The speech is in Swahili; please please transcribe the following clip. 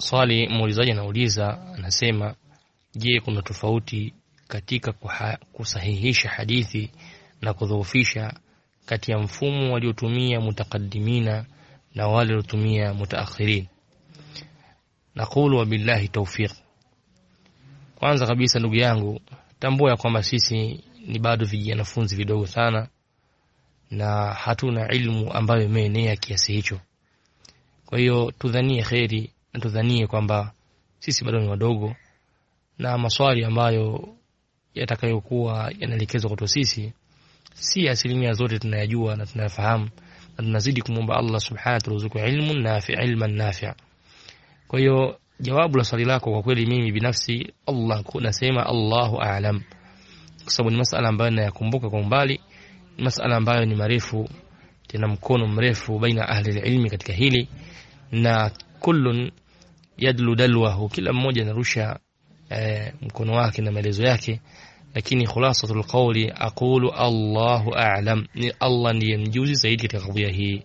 swali muulizaji anauliza anasema je kuna tofauti katika kuha, kusahihisha hadithi na kudhoofisha kati ya mfumo waliotumia mutaqaddimina na wale waliotumia mutaakhirin naqulu wa billahi tawfiq. Kwanza kabisa ndugu yangu tambua ya kwamba sisi ni bado vijanafunzi vidogo sana na hatuna ilmu ambayo imeenea kiasi hicho. Kwa hiyo tudhanie kheri na tudhanie kwamba sisi bado ni wadogo na maswali ambayo yatakayokuwa yanaelekezwa kwetu sisi si asilimia zote tunayajua na tunayafahamu na tunazidi kumwomba Allah subhanahu turuzuku ilmu nafi ilman nafi. Kwa hiyo jawabu la swali lako kwa kweli mimi binafsi Allah nasema Allahu aalam, kwa sababu ni masala ambayo nayakumbuka kwa umbali ni masala ambayo ni marefu tena mkono mrefu baina ahli ilmi katika hili na kullun yadlu dalwahu kila mmoja anarusha eh, mkono wake na maelezo yake lakini khulasatul qawli aqulu Allahu a'lam ni Allah ndiye mjuzi zaidi katika kadhia hii